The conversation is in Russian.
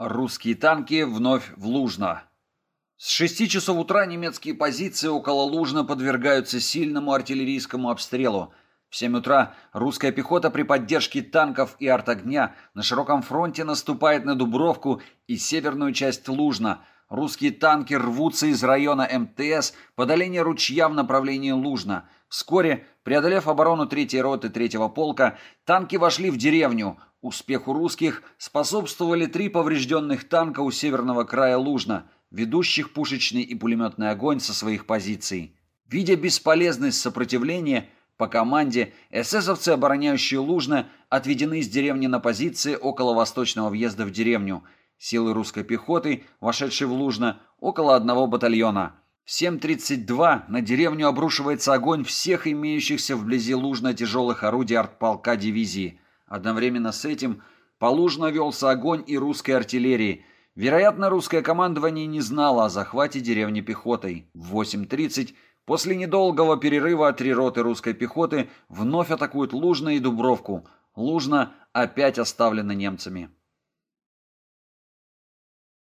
Русские танки вновь в Лужно. С 6 часов утра немецкие позиции около Лужно подвергаются сильному артиллерийскому обстрелу. В 7 утра русская пехота при поддержке танков и артогня на широком фронте наступает на Дубровку и северную часть Лужно. Русские танки рвутся из района МТС по долине ручья в направлении Лужно. Вскоре, преодолев оборону 3-й роты 3-го полка, танки вошли в деревню. Успеху русских способствовали три поврежденных танка у северного края Лужна, ведущих пушечный и пулеметный огонь со своих позиций. Видя бесполезность сопротивления, по команде эсэсовцы, обороняющие Лужно, отведены из деревни на позиции около восточного въезда в деревню. Силы русской пехоты, вошедшие в Лужно, около одного батальона – в 7.32 на деревню обрушивается огонь всех имеющихся вблизи Лужно тяжелых орудий артполка дивизии. Одновременно с этим по Лужно велся огонь и русской артиллерии. Вероятно, русское командование не знало о захвате деревни пехотой. В 8.30 после недолгого перерыва три роты русской пехоты вновь атакуют Лужно и Дубровку. Лужно опять оставлено немцами.